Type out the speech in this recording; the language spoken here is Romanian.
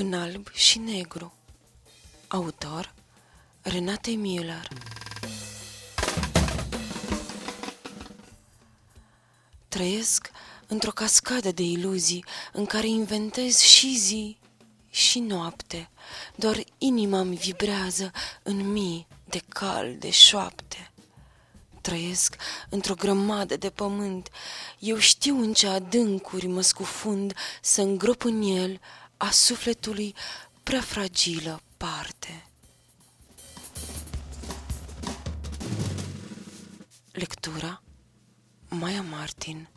În alb și negru Autor Renate Müller Trăiesc într-o cascadă de iluzii în care inventez și zi și noapte. Doar inima-mi vibrează în mii de cal de șoapte. Trăiesc într-o grămadă de pământ. Eu știu în ce adâncuri mă scufund să îngrop în el a sufletului prea fragilă parte. Lectura Maia Martin